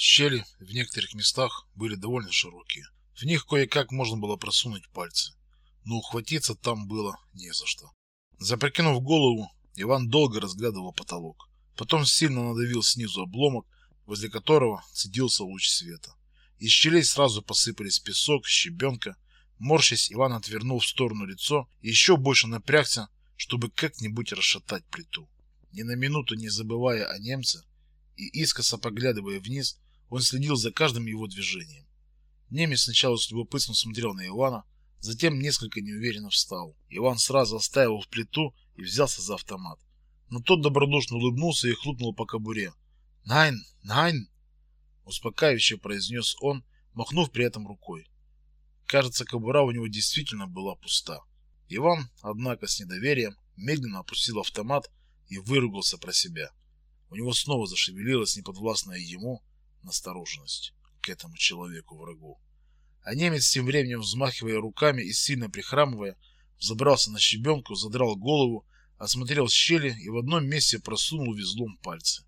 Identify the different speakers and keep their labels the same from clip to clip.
Speaker 1: Щели в некоторых местах были довольно широкие. В них кое-как можно было просунуть пальцы, но ухватиться там было не за что. Запрокинув голову, Иван долго разглядывал потолок. Потом сильно надавил снизу обломок, возле которого цедился луч света. Из щелей сразу посыпались песок, щебенка. Морщась, Иван отвернул в сторону лицо и еще больше напрягся, чтобы как-нибудь расшатать плиту. Ни на минуту не забывая о немце и искоса поглядывая вниз, он следил за каждым его движением. Немец сначала с любопытством смотрел на Ивана, затем несколько неуверенно встал. Иван сразу оставил в плиту и взялся за автомат. Но тот добродушно улыбнулся и хлопнул по кобуре. «Найн! Найн!» Успокаивающе произнес он, махнув при этом рукой. Кажется, кобура у него действительно была пуста. Иван, однако, с недоверием, медленно опустил автомат и выругался про себя. У него снова зашевелилась неподвластная ему настороженность к этому человеку-врагу. А немец тем временем, взмахивая руками и сильно прихрамывая, забрался на щебенку, задрал голову, осмотрел щели и в одном месте просунул везлом пальцы.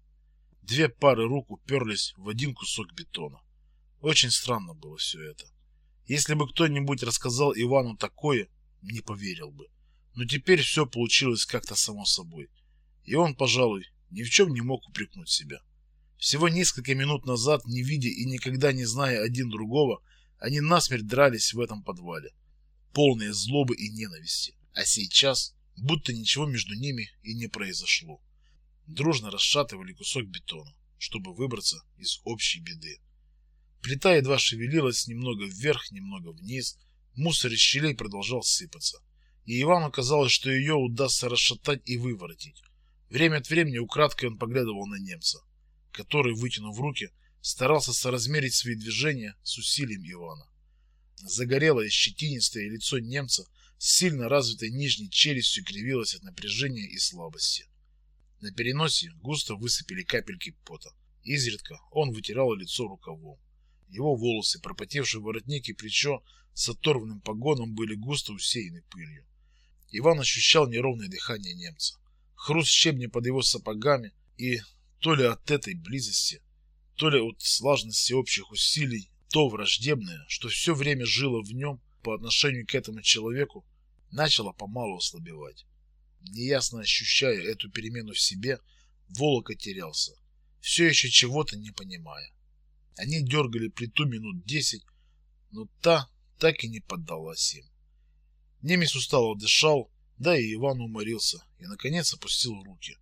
Speaker 1: Две пары рук уперлись в один кусок бетона. Очень странно было все это. Если бы кто-нибудь рассказал Ивану такое, не поверил бы. Но теперь все получилось как-то само собой. И он, пожалуй, ни в чем не мог упрекнуть себя. Всего несколько минут назад, не видя и никогда не зная один другого, они насмерть дрались в этом подвале, полные злобы и ненависти. А сейчас, будто ничего между ними и не произошло. Дружно расшатывали кусок бетона, чтобы выбраться из общей беды. Плита едва шевелилась немного вверх, немного вниз, мусор из щелей продолжал сыпаться. И Ивану казалось, что ее удастся расшатать и выворотить. Время от времени украдкой он поглядывал на немца который, вытянув руки, старался соразмерить свои движения с усилием Ивана. Загорелое щетинистое лицо немца с сильно развитой нижней челюстью кривилось от напряжения и слабости. На переносе густо высыпали капельки пота. Изредка он вытирал лицо рукавом. Его волосы, пропотевший воротник и плечо с оторванным погоном были густо усеяны пылью. Иван ощущал неровное дыхание немца, хруст щебня под его сапогами и то ли от этой близости, то ли от слаженности общих усилий, то враждебное, что все время жило в нем по отношению к этому человеку, начало помалу ослабевать. Неясно ощущая эту перемену в себе, Волока терялся, все еще чего-то не понимая. Они дергали плиту минут десять, но та так и не поддалась им. Немец устало дышал, да и Иван уморился и, наконец, опустил руки.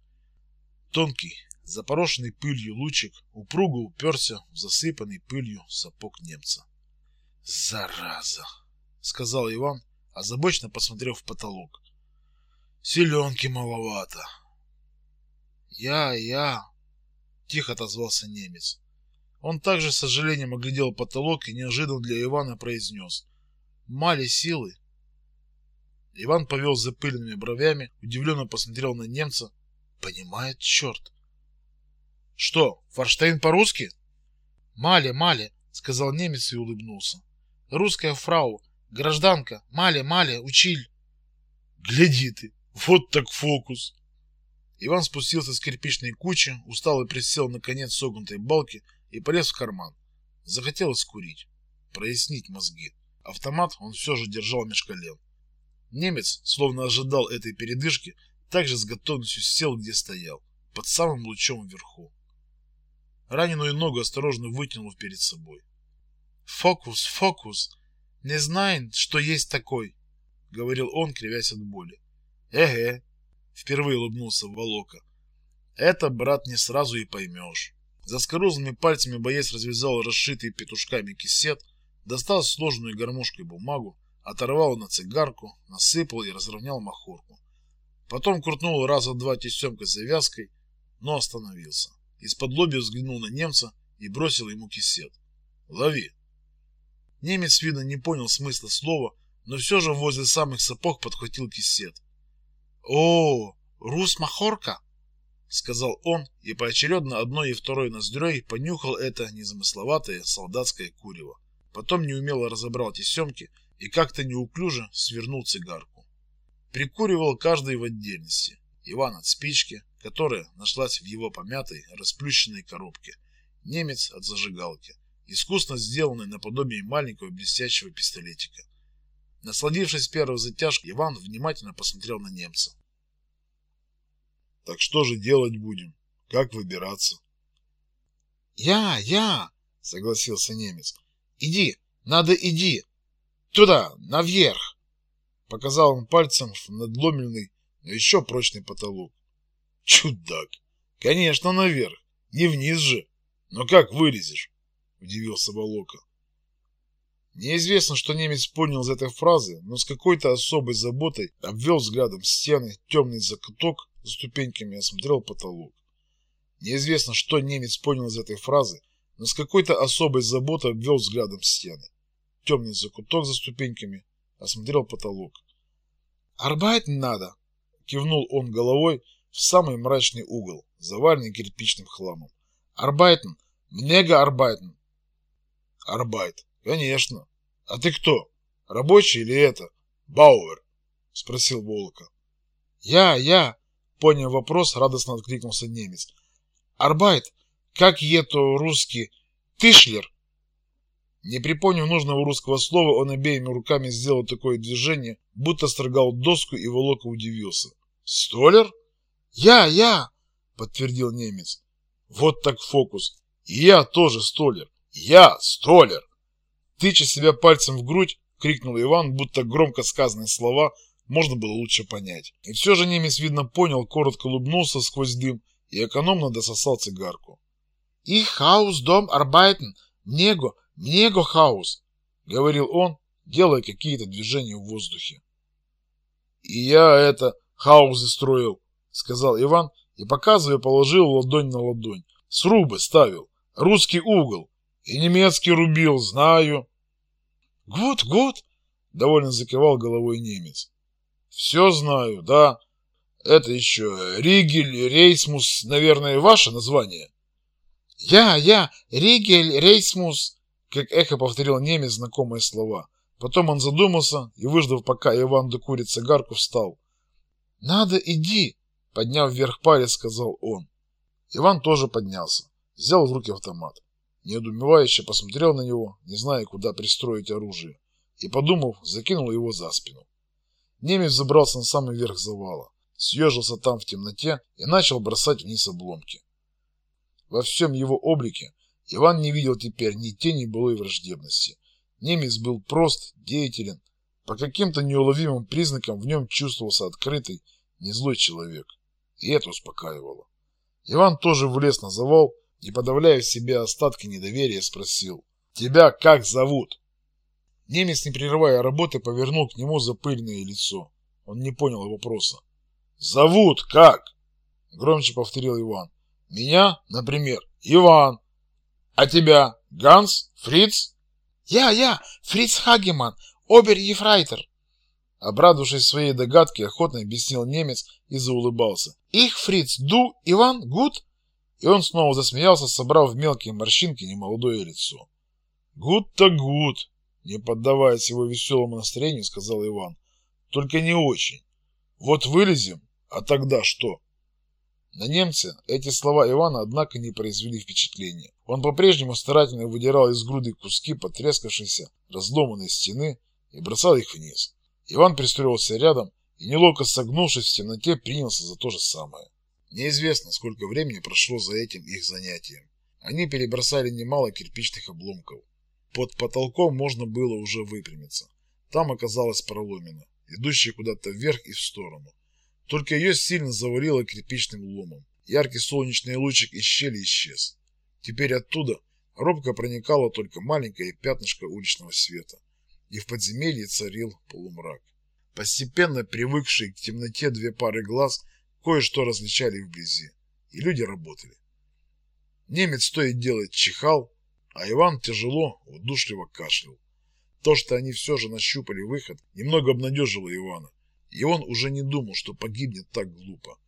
Speaker 1: Тонкий, Запорошенный пылью лучик упруго уперся в засыпанный пылью сапог немца. «Зараза!» — сказал Иван, озабоченно посмотрев в потолок. «Селенки маловато». «Я, я!» — тихо отозвался немец. Он также с сожалением оглядел потолок и неожиданно для Ивана произнес. «Мали силы!» Иван повел запыленными бровями, удивленно посмотрел на немца. «Понимает черт!» Что, Форштейн по-русски? Мале, Мале, сказал немец и улыбнулся. Русская фрау, гражданка, Мале, Мале, училь. Гляди ты, вот так фокус. Иван спустился с кирпичной кучи, устал и присел на конец согнутой балки и полез в карман. Захотелось курить, прояснить мозги. Автомат он все же держал меж колен. Немец, словно ожидал этой передышки, также с готовностью сел, где стоял, под самым лучом вверху. Раненую ногу осторожно вытянул перед собой. «Фокус, фокус! Не знает, что есть такой!» — говорил он, кривясь от боли. «Эге!» — впервые улыбнулся Волока. «Это, брат, не сразу и поймешь». За скорузлыми пальцами боец развязал расшитый петушками кисет, достал сложенную гармошкой бумагу, оторвал на цигарку, насыпал и разровнял махорку. Потом крутнул раза два тесемкой завязкой, но остановился. Из-под лобья взглянул на немца и бросил ему кисет. «Лови!» Немец, видно, не понял смысла слова, но все же возле самых сапог подхватил кисет. «О, рус-махорка!» — сказал он, и поочередно одной и второй ноздрёй понюхал это незамысловатое солдатское курево. Потом неумело разобрал тесемки и как-то неуклюже свернул цигарку. Прикуривал каждый в отдельности. Иван от спички, которая нашлась в его помятой, расплющенной коробке. немец от зажигалки, искусно сделанной наподобие маленького блестящего пистолетика. Насладившись первой затяжкой, Иван внимательно посмотрел на немца. «Так что же делать будем? Как выбираться?»
Speaker 2: «Я, я!» — согласился немец. «Иди, надо иди! Туда, наверх!» Показал он пальцем в надломленный, но еще прочный потолок.
Speaker 1: «Чудак! Конечно, наверх! Не вниз же! Но как вылезешь?» — удивился Волока.
Speaker 2: Неизвестно, что немец понял из этой фразы, но с какой-то особой заботой обвел взглядом стены, темный закуток за ступеньками осмотрел потолок. Неизвестно, что немец понял из этой фразы, но с какой-то особой заботой обвел взглядом стены. Темный закуток за ступеньками, осмотрел потолок. «Арбайтен надо!» — кивнул он головой в самый мрачный угол, заваленный кирпичным хламом. «Арбайтен! Мнега Арбайтен!»
Speaker 1: «Арбайт! Конечно! А ты кто? Рабочий или это? Бауэр?» — спросил Волка.
Speaker 2: «Я, я!» — понял вопрос, радостно откликнулся немец. Арбайт, как ето русский, Тышлер. Не припомнив нужного русского слова, он обеими руками сделал такое движение, будто строгал доску, и Волока удивился.
Speaker 1: «Столер?»
Speaker 2: «Я, я!» — подтвердил немец.
Speaker 1: «Вот так фокус. И я тоже столер. Я столер!» Тыча себя пальцем в грудь, крикнул Иван, будто громко сказанные слова можно было лучше понять. И все же немец, видно, понял, коротко улыбнулся сквозь дым и экономно дососал цигарку.
Speaker 2: «Ich Haus дом arbeiten, мнего, мнего Haus», — говорил он, делая какие-то движения в воздухе.
Speaker 1: «И я это, хаузы строил», — сказал Иван и, показывая, положил ладонь на ладонь. «Срубы ставил, русский угол, и немецкий рубил, знаю».
Speaker 2: «Gut, gut», — довольно закивал головой немец.
Speaker 1: «Все знаю, да», это еще Ригель, Рейсмус, наверное, ваше название?
Speaker 2: Я, я, Ригель, Рейсмус, как эхо повторил немец знакомые слова. Потом он задумался и, выждав, пока Иван докурит цигарку, встал. «Надо, иди!» — подняв вверх палец, сказал он. Иван тоже поднялся, взял в руки автомат. Неудумевающе посмотрел на него, не зная, куда пристроить оружие, и, подумав, закинул его за спину. Немец забрался на самый верх завала съежился там в темноте и начал бросать вниз обломки. Во всем его облике Иван не видел теперь ни тени былой враждебности. Немец был прост, деятелен. По каким-то неуловимым признакам в нем чувствовался открытый, незлой человек. И это успокаивало. Иван тоже влез на завал и, подавляя в себе остатки недоверия, спросил. «Тебя как зовут?» Немец, не прерывая работы, повернул к нему запыльное лицо. Он не понял вопроса. Зовут как? Громче повторил Иван. Меня, например, Иван. А тебя Ганс? Фриц? Я, я, Фриц Хагеман, обер-ефрайтер.
Speaker 1: Обрадовавшись своей догадке, охотно объяснил немец и заулыбался.
Speaker 2: Их, Фриц, ду, Иван, гуд?
Speaker 1: И он снова засмеялся, собрав в мелкие морщинки немолодое лицо. Гуд-то гуд, не поддаваясь его веселому настроению, сказал Иван. Только не очень. Вот вылезем, а тогда что? На немца эти слова Ивана, однако, не произвели впечатления. Он по-прежнему старательно выдирал из груды куски потрескавшейся, разломанной стены и бросал их вниз. Иван пристроился рядом и, неловко согнувшись в темноте, принялся за то же самое. Неизвестно, сколько времени прошло за этим их занятием. Они перебросали немало кирпичных обломков. Под потолком можно было уже выпрямиться. Там оказалась проломина, идущая куда-то вверх и в сторону. Только ее сильно завалило кирпичным ломом. Яркий солнечный лучик из щели исчез. Теперь оттуда робко проникало только маленькое пятнышко уличного света, и в подземелье царил полумрак. Постепенно привыкшие к темноте две пары глаз кое-что различали вблизи, и люди работали. Немец то и делает чихал, а Иван тяжело, удушливо кашлял. То, что они все же нащупали выход, немного обнадежило Ивана и он уже не думал, что погибнет так глупо.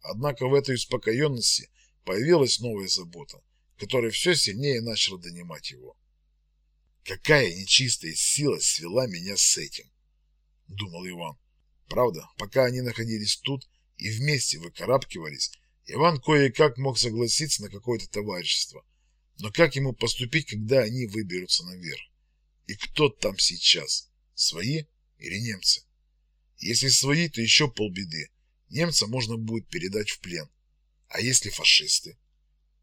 Speaker 1: Однако в этой успокоенности появилась новая забота, которая все сильнее начала донимать его. Какая нечистая сила свела меня с этим, думал Иван. Правда, пока они находились тут и вместе выкарабкивались, Иван кое-как мог согласиться на какое-то товарищество.
Speaker 2: Но как ему поступить, когда они выберутся наверх? И кто там сейчас? Свои или немцы? Если свои, то еще полбеды. Немца можно будет передать в плен. А если фашисты?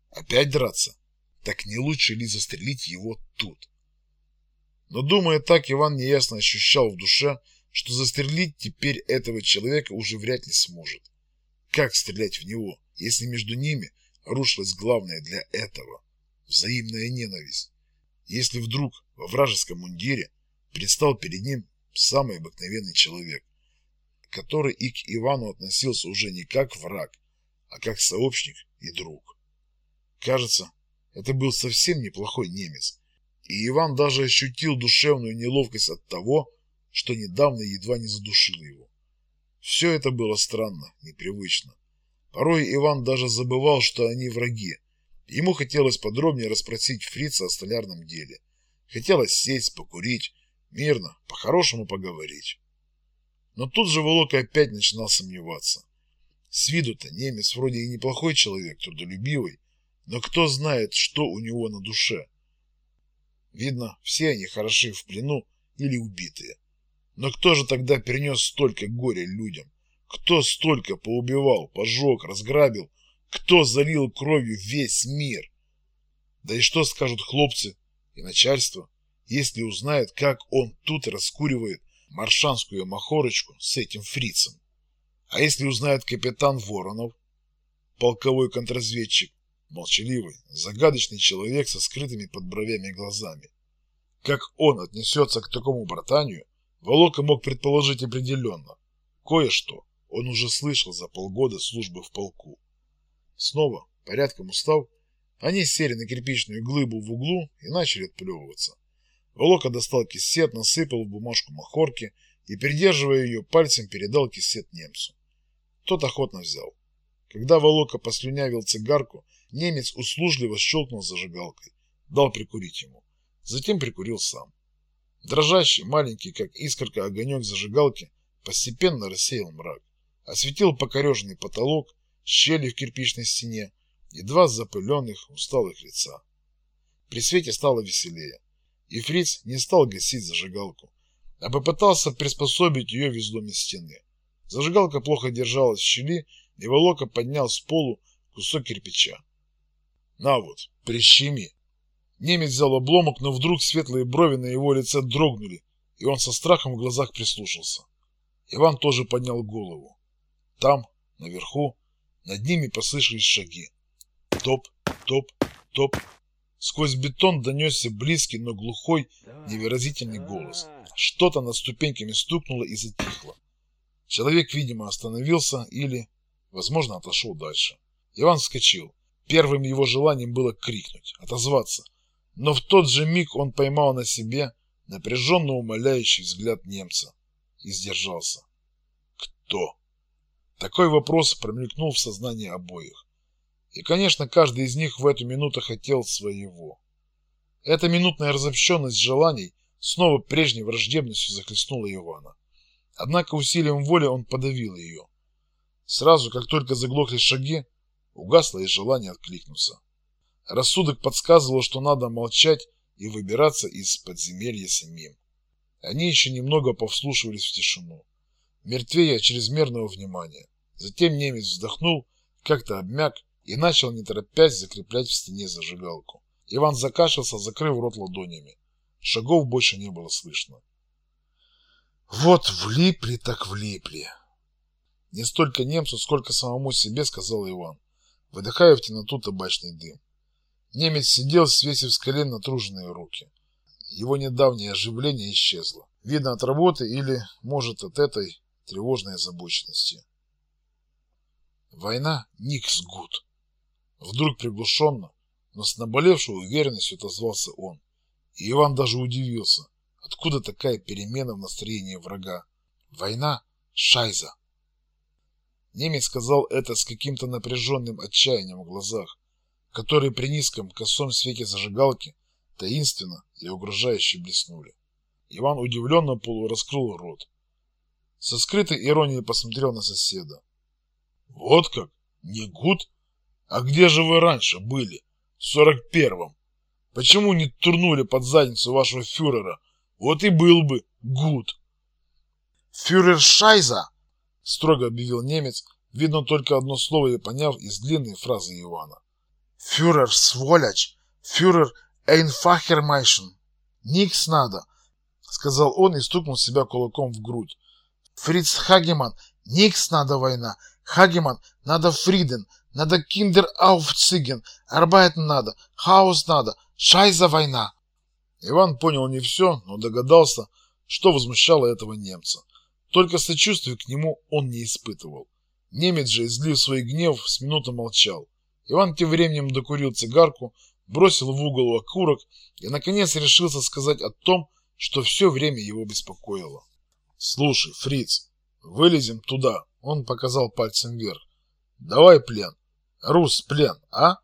Speaker 2: Опять драться? Так не лучше ли застрелить его тут? Но думая так, Иван неясно ощущал в душе, что застрелить теперь этого человека уже вряд ли сможет. Как стрелять в него, если между ними рушилось главное для этого – взаимная ненависть? Если вдруг во вражеском мундире предстал перед ним самый обыкновенный человек, который и к Ивану относился уже не как враг, а как сообщник и друг. Кажется, это был совсем неплохой немец, и Иван даже ощутил душевную неловкость от того, что недавно едва не задушил его. Все это было странно, непривычно. Порой Иван даже забывал, что они враги. Ему хотелось подробнее расспросить фрица о столярном деле. Хотелось сесть, покурить, мирно, по-хорошему поговорить. Но тут же Волока опять начинал сомневаться. С виду-то немец вроде и неплохой человек, трудолюбивый, но кто знает, что у него на душе. Видно, все они хороши в плену или убитые. Но кто же тогда перенес столько горя людям? Кто столько поубивал, пожег, разграбил? Кто залил кровью весь мир? Да и что скажут хлопцы и начальство, если узнают, как он тут раскуривает маршанскую махорочку с этим фрицем? А если узнает капитан Воронов, полковой контрразведчик, молчаливый, загадочный человек со скрытыми под бровями глазами? Как он отнесется к такому братанию, Волока мог предположить определенно. Кое-что он уже слышал за полгода службы в полку. Снова, порядком устав, они сели на кирпичную глыбу в углу и начали отплевываться. Волока достал кисет, насыпал в бумажку махорки и, придерживая ее пальцем, передал кисет немцу. Тот охотно взял. Когда Волока послюнявил цигарку, немец услужливо щелкнул зажигалкой, дал прикурить ему. Затем прикурил сам. Дрожащий, маленький, как искорка, огонек зажигалки постепенно рассеял мрак, осветил покореженный потолок, щели в кирпичной стене и два запыленных, усталых лица. При свете стало веселее, и Фриц не стал гасить зажигалку, а попытался приспособить ее в изломе стены. Зажигалка плохо держалась в щели, и Волока поднял с полу кусок кирпича. «На вот, прищеми!» Немец взял обломок, но вдруг светлые брови на его лице дрогнули, и он со страхом в глазах прислушался. Иван тоже поднял голову. Там, наверху, над ними послышались шаги. Топ, топ, топ. Сквозь бетон донесся близкий, но глухой, невыразительный голос. Что-то над ступеньками стукнуло и затихло. Человек, видимо, остановился или, возможно, отошел дальше. Иван вскочил. Первым его желанием было крикнуть, отозваться, но в тот же миг он поймал на себе напряженно умоляющий взгляд немца и сдержался. Кто? Такой вопрос промелькнул в сознании обоих. И, конечно, каждый из них в эту минуту хотел своего. Эта минутная разобщенность желаний снова прежней враждебностью захлестнула Ивана. Однако усилием воли он подавил ее. Сразу, как только заглохли шаги, угасло и желание откликнуться. Рассудок подсказывал, что надо молчать и выбираться из подземелья самим. Они еще немного повслушивались в тишину, мертвее от чрезмерного внимания. Затем немец вздохнул, как-то обмяк и начал, не торопясь, закреплять в стене зажигалку. Иван закашлялся, закрыв рот ладонями. Шагов больше не было слышно. Вот влипли так влипли. Не столько немцу, сколько самому себе, сказал Иван, выдыхая в темноту табачный дым. Немец сидел, свесив с колен натруженные руки. Его недавнее оживление исчезло. Видно от работы или, может, от этой тревожной озабоченности. Война Никс Гуд. Вдруг приглушенно, но с наболевшей уверенностью отозвался он. И Иван даже удивился, откуда такая перемена в настроении врага. Война Шайза. Немец сказал это с каким-то напряженным отчаянием в глазах которые при низком косом свете зажигалки таинственно и угрожающе блеснули. Иван удивленно полураскрыл рот. Со скрытой иронией посмотрел на соседа. «Вот как? Не гуд? А где же вы раньше были? В сорок первом? Почему не турнули под задницу вашего фюрера? Вот и был бы gut.
Speaker 1: Фюрер Шайза,
Speaker 2: строго объявил немец, видно только одно слово и поняв из длинной фразы Ивана.
Speaker 1: Фюрер сволочь, фюрер Эйнфахермайшен. Nix надо, сказал он и стукнул себя кулаком в грудь. Фриц Хагеман, nix надо война. Хагеман, надо Frieden, надо Kinder aufziehen, Arbeit надо, Haus надо, Шайза война.
Speaker 2: Иван понял не все, но догадался, что возмущало этого немца. Только сочувствия к нему он не испытывал. Немец же, излив свой гнев, с минуты молчал. Иван тем временем докурил цигарку, бросил в угол окурок и, наконец, решился сказать о том, что все время его беспокоило. «Слушай, фриц, вылезем туда», — он показал пальцем вверх. «Давай плен. Рус, плен, а?»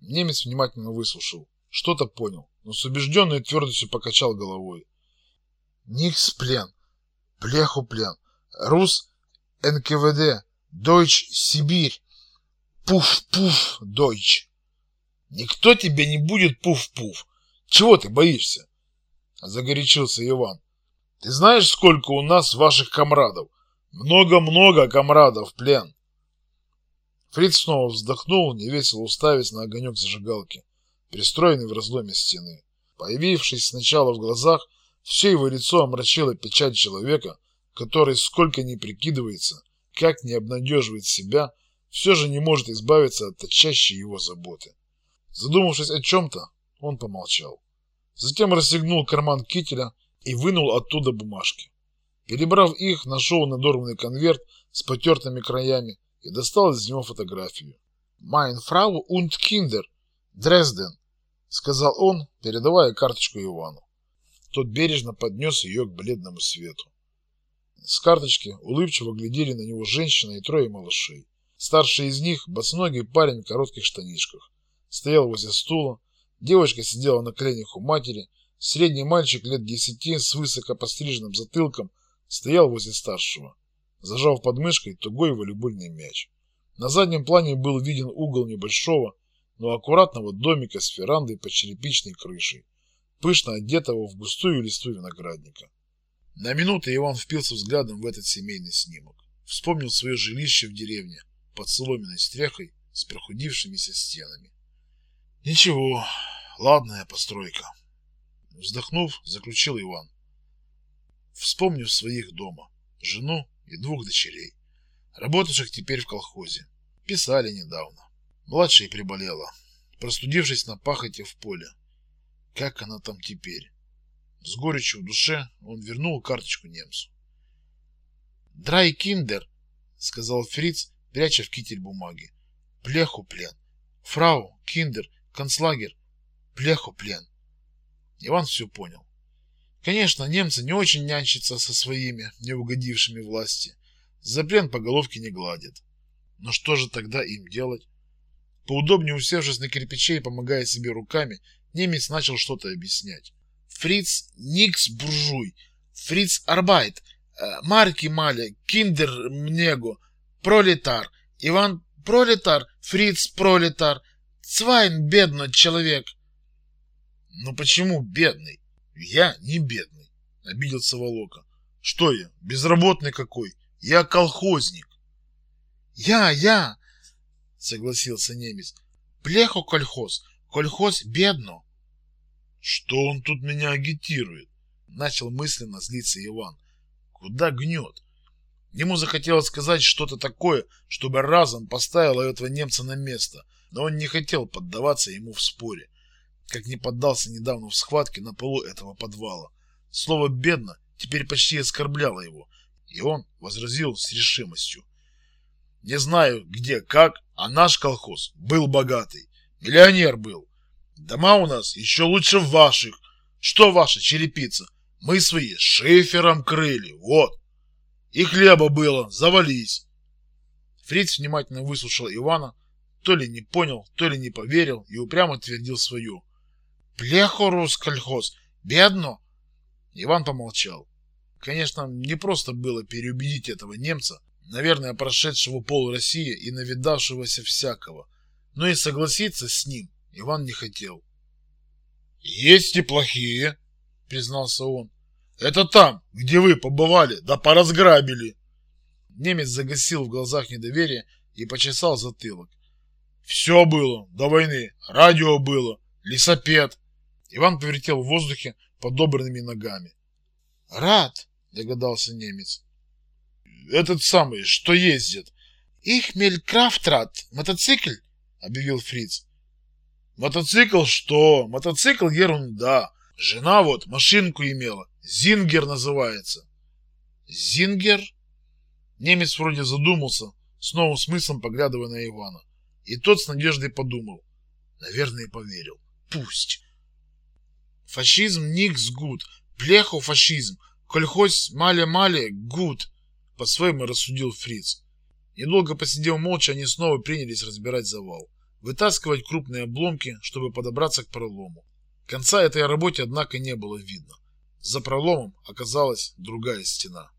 Speaker 2: Немец внимательно выслушал, что-то понял, но с убежденной твердостью покачал головой.
Speaker 1: «Никс плен, плеху плен, Рус НКВД, Дойч Сибирь, пуф-пуф, Дойч».
Speaker 2: «Никто тебе не будет пуф-пуф. Чего ты боишься?» Загорячился Иван. «Ты знаешь, сколько у нас ваших комрадов? Много-много комрадов, плен!» Фриц снова вздохнул, невесело уставясь на огонек зажигалки, пристроенный в разломе стены. Появившись сначала в глазах, все его лицо омрачило печать человека, который, сколько ни прикидывается, как не обнадеживает себя, все же не может избавиться от точащей его заботы. Задумавшись о чем-то, он помолчал. Затем расстегнул карман кителя и вынул оттуда бумажки. Перебрав их, нашел надорванный конверт с потертыми краями и достал из него фотографию. «Mein Frau und Kinder, Дрезден», — сказал он, передавая карточку Ивану. Тот бережно поднес ее к бледному свету. С карточки улыбчиво глядели на него женщина и трое малышей. Старший из них, босоногий парень в коротких штанишках, стоял возле стула, девочка сидела на коленях у матери, средний мальчик лет десяти с высоко постриженным затылком стоял возле старшего, зажав под мышкой тугой волейбольный мяч. На заднем плане был виден угол небольшого, но аккуратного домика с верандой под черепичной крышей, пышно одетого в густую листву виноградника. На минуту Иван впился взглядом в этот семейный снимок. Вспомнил свое жилище в деревне под соломенной стрехой с прохудившимися стенами. Ничего, ладная постройка. Вздохнув, заключил Иван. Вспомнив своих дома, жену и двух дочерей, работавших теперь в колхозе. Писали недавно. Младшая приболела, простудившись на пахоте в поле. Как она там теперь? С горечью в душе он вернул карточку немцу. «Драй киндер», — сказал Фриц, пряча в китель бумаги. «Плеху плен. Frau, Kinder, концлагер, плеху плен». Иван все понял. Конечно, немцы не очень нянчатся со своими, не угодившими власти. За плен по головке не гладят. Но что же тогда им делать? Поудобнее усевшись на кирпиче и помогая себе руками, немец начал что-то объяснять. Фриц nix буржуй, Фриц Arbeit, э, марки маля, Киндер Мнего, Пролетар, Иван Пролетар, Фриц Пролетар, Цвайн бедный человек. Ну почему бедный? Я не бедный, обиделся Волока. Что я, безработный какой? Я колхозник. Я, я, согласился немец. Плехо кольхоз, кольхоз бедно. Что он тут меня агитирует? Начал мысленно злиться Иван. Куда гнет? Ему захотелось сказать что-то такое, чтобы разом поставило этого немца на место, но он не хотел поддаваться ему в споре, как не поддался недавно в схватке на полу этого подвала. Слово «бедно» теперь почти оскорбляло его, и он возразил с решимостью. Не знаю, где, как, а наш колхоз был богатый. Миллионер был. Дома у нас еще лучше ваших. Что ваша черепица? Мы свои шифером крыли, вот. И хлеба было, завались. Фриц внимательно выслушал Ивана, то ли не понял, то ли не поверил и упрямо твердил свою. Плехорус кольхоз, бедно. Иван помолчал. Конечно, не просто было переубедить этого немца, наверное, прошедшего пол России и навидавшегося всякого, но и согласиться с ним Иван не хотел. Есть и плохие, признался он. Это там, где вы побывали, да поразграбили. Немец загасил в глазах недоверие и почесал затылок. Все было до войны. Радио было, лесопед. Иван повертел в воздухе подобранными ногами. Рад, догадался немец. Этот самый, что ездит. Их мелькрафтрат, мотоцикл, объявил Фриц. Мотоцикл что? Мотоцикл ерунда. Жена вот машинку имела. Зингер называется. Зингер? Немец вроде задумался, с новым смыслом поглядывая на Ивана. И тот с надеждой подумал. Наверное, поверил. Пусть. Фашизм никс гуд. Плехо фашизм. Коль хоть мале-мале гуд. По-своему рассудил Фриц. Недолго посидев молча, они снова принялись разбирать завал. Вытаскивать крупные обломки, чтобы подобраться к пролому. Конца этой работе, однако, не было видно. За проломом оказалась другая стена.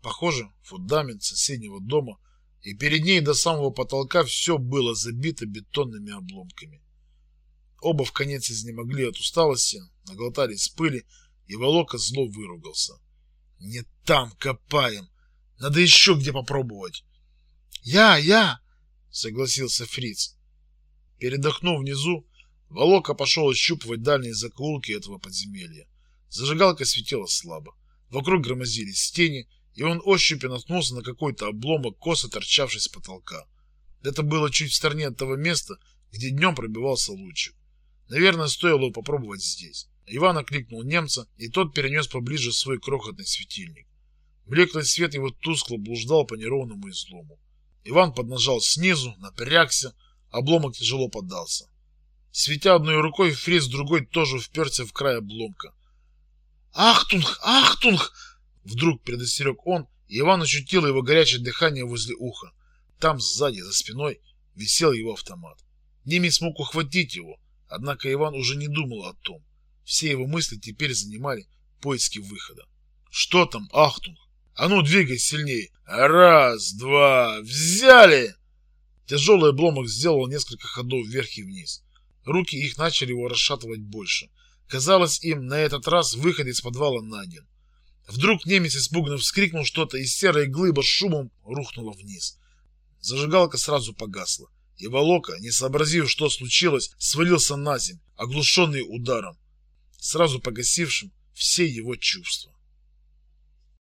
Speaker 2: Похоже, фундамент соседнего дома, и перед ней до самого потолка все было забито бетонными обломками. Оба в конец изнемогли от усталости, наглотались пыли, и Волока зло выругался. «Не там копаем! Надо еще где попробовать!» «Я, я!» — согласился Фриц. Передохнув внизу, Волока пошел ощупывать дальние закоулки этого подземелья. Зажигалка светила слабо. Вокруг громоздились тени, и он ощупью наткнулся на какой-то обломок, косо торчавший с потолка. Это было чуть в стороне от того места, где днем пробивался лучик. Наверное, стоило попробовать здесь. Иван окликнул немца, и тот перенес поближе свой крохотный светильник. Блеклый свет его тускло блуждал по неровному излому. Иван поднажал снизу, напрягся, обломок тяжело поддался. Светя одной рукой, Фриз другой тоже вперся в край обломка. «Achtung! Achtung!» Вдруг предостерег он, и Иван ощутил его горячее дыхание возле уха. Там сзади, за спиной, висел его автомат. Немец мог ухватить его, однако Иван уже не думал о том. Все его мысли теперь занимали поиски выхода. «Что там, Ахтунг? А ну, двигай сильнее! Раз, два, взяли!» Тяжелый обломок сделал несколько ходов вверх и вниз. Руки их начали его расшатывать больше. Казалось им, на этот раз выход из подвала найден. Вдруг немец испуганно вскрикнул что-то, и серая глыба с шумом рухнула вниз. Зажигалка сразу погасла, и Волока, не сообразив, что случилось, свалился на землю, оглушенный ударом, сразу погасившим все его чувства.